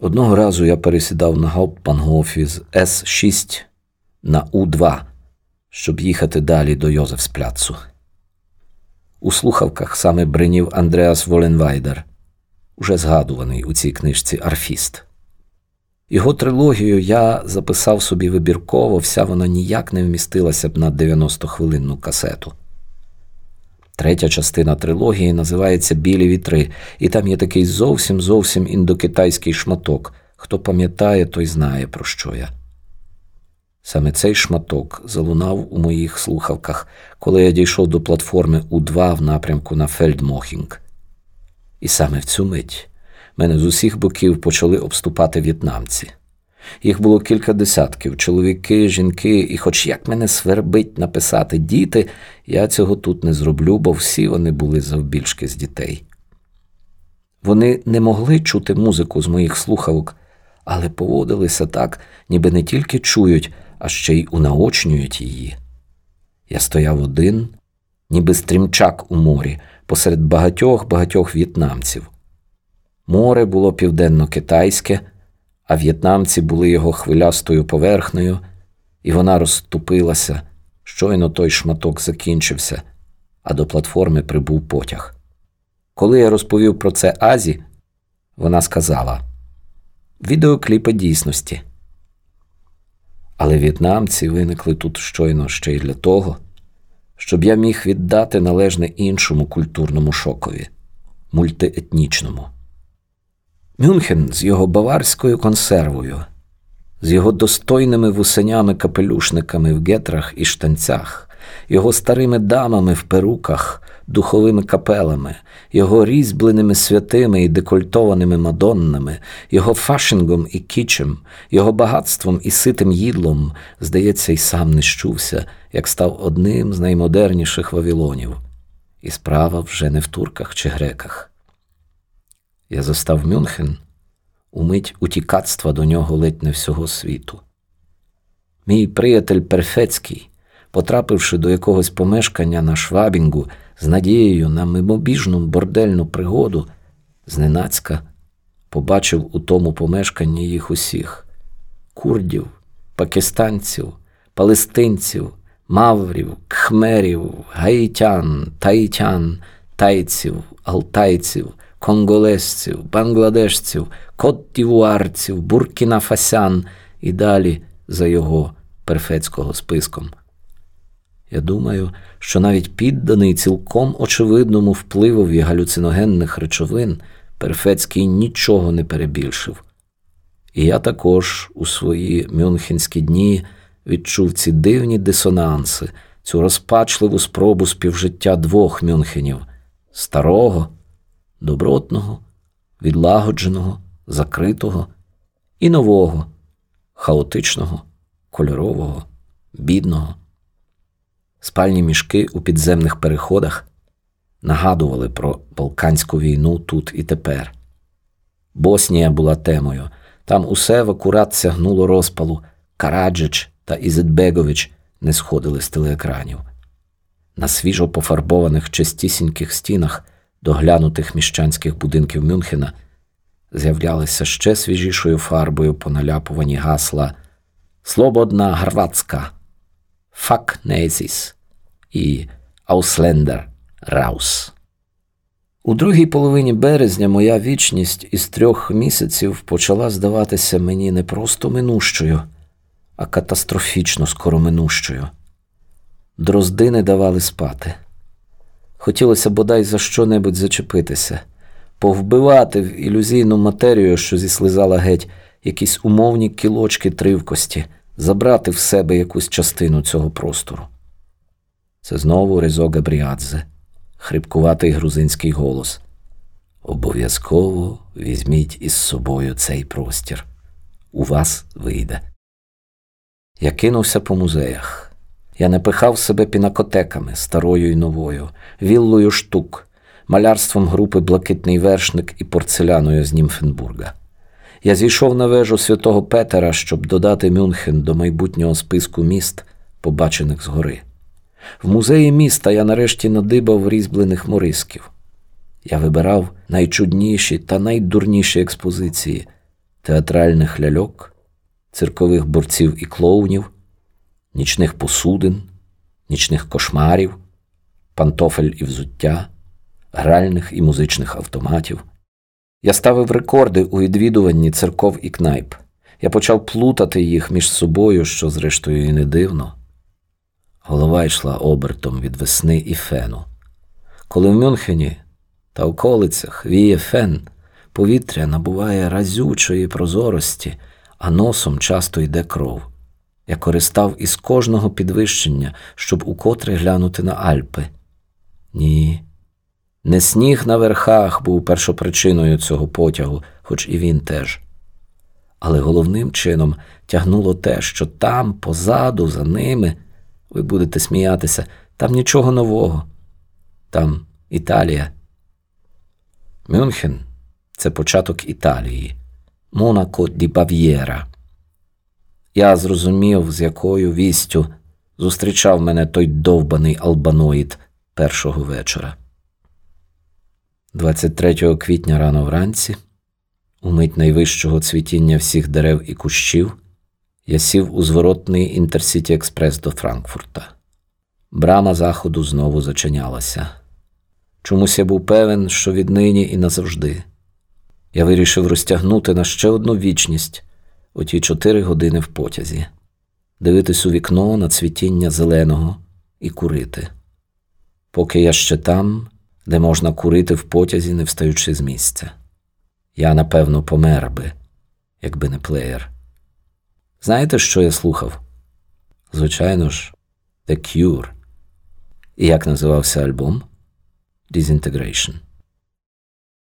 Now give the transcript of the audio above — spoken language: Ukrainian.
Одного разу я пересідав на Гауптбангофі з С6 на У2, щоб їхати далі до Йозефспляцу. У слухавках саме бринів Андреас Воленвайдер, уже згадуваний у цій книжці Арфіст. Його трилогію я записав собі вибірково, вся вона ніяк не вмістилася б на 90-хвилинну касету. Третя частина трилогії називається Білі вітри, і там є такий зовсім зовсім індокитайський шматок. Хто пам'ятає, той знає, про що я. Саме цей шматок залунав у моїх слухавках, коли я дійшов до платформи У2 в напрямку на Фельдмохінг. І саме в цю мить мене з усіх боків почали обступати в'єтнамці. Їх було кілька десятків чоловіки, жінки, і, хоч як мене свербить написати діти, я цього тут не зроблю, бо всі вони були завбільшки з дітей. Вони не могли чути музику з моїх слухавок, але поводилися так, ніби не тільки чують, а ще й унаочнюють її. Я стояв один, ніби стрімчак у морі, посеред багатьох багатьох в'єтнамців. Море було південно-китайське, а в'єтнамці були його хвилястою поверхнею, і вона розступилася. Щойно той шматок закінчився, а до платформи прибув потяг. Коли я розповів про це Азі, вона сказала відеокліпи дійсності. Але в'єтнамці виникли тут щойно ще й для того, щоб я міг віддати належне іншому культурному шокові мультиетнічному. Мюнхен з його баварською консервою, з його достойними вусенями капелюшниками в гетрах і штанцях, його старими дамами в перуках, духовими капелами, його різьбленими святими і декольтованими мадоннами, його фашингом і кічем, його багатством і ситим їдлом, здається, й сам не щувся, як став одним з наймодерніших вавілонів. І справа вже не в турках чи греках. Я застав Мюнхен умить утікацтва до нього ледь не всього світу. Мій приятель Перфецький, потрапивши до якогось помешкання на швабінгу з надією на мимобіжну бордельну пригоду, зненацька побачив у тому помешканні їх усіх курдів, пакистанців, палестинців, маврів, кхмерів, гаїтян, таїтян, тайців, алтайців конголезців, бангладешців, коттівуарців, буркінафасян і далі за його перфецького списком. Я думаю, що навіть підданий цілком очевидному впливові галюциногенних речовин Перфецький нічого не перебільшив. І я також у свої мюнхенські дні відчув ці дивні дисонанси, цю розпачливу спробу співжиття двох мюнхенів старого добротного, відлагодженого, закритого і нового, хаотичного, кольорового, бідного. Спальні мішки у підземних переходах нагадували про Балканську війну тут і тепер. Боснія була темою. Там усе в акурат сягнуло розпалу. Караджич та Ізетбегович не сходили з телеекранів. На свіжо пофарбованих чистісіньких стінах доглянутих міщанських будинків Мюнхена з'являлися ще свіжішою фарбою поналяпувані гасла Slobodna Hrvatska, Fuck Nazis і Ausländer raus. У другій половині березня моя вічність із трьох місяців почала здаватися мені не просто минущою, а катастрофічно скороминущою. Дрозди не давали спати. Хотілося бодай за що-небудь зачепитися, повбивати в ілюзійну матерію, що зіслизала геть, якісь умовні кілочки тривкості, забрати в себе якусь частину цього простору. Це знову Резо Габріадзе, хрипкуватий грузинський голос. Обов'язково візьміть із собою цей простір. У вас вийде. Я кинувся по музеях. Я не пихав себе пінакотеками, старою і новою, віллою штук, малярством групи Блакитний вершник і порцеляною з Німфенбурга. Я зійшов на вежу святого Петера, щоб додати Мюнхен до майбутнього списку міст, побачених згори. В музеї міста я нарешті надибав різьблених морисків. Я вибирав найчудніші та найдурніші експозиції, театральних ляльок, циркових борців і клоунів, нічних посудин, нічних кошмарів, пантофель і взуття, гральних і музичних автоматів. Я ставив рекорди у відвідуванні церков і кнайп. Я почав плутати їх між собою, що, зрештою, і не дивно. Голова йшла обертом від весни і фену. Коли в Мюнхені та околицях віє фен, повітря набуває разючої прозорості, а носом часто йде кров. Я користав із кожного підвищення, щоб укотре глянути на Альпи. Ні, не сніг на верхах був першопричиною цього потягу, хоч і він теж. Але головним чином тягнуло те, що там, позаду, за ними, ви будете сміятися, там нічого нового. Там Італія. Мюнхен це початок Італії, Монако ді Бав'єра. Я зрозумів, з якою вістю зустрічав мене той довбаний албаноїд першого вечора. 23 квітня рано вранці, у мить найвищого цвітіння всіх дерев і кущів, я сів у зворотний Інтерсіті Експрес до Франкфурта. Брама заходу знову зачинялася. Чомусь я був певен, що віднині і назавжди. Я вирішив розтягнути на ще одну вічність оті чотири години в потязі, дивитись у вікно на цвітіння зеленого і курити. Поки я ще там, де можна курити в потязі, не встаючи з місця. Я, напевно, помер би, якби не плеєр. Знаєте, що я слухав? Звичайно ж, The Cure. І як називався альбом? Disintegration.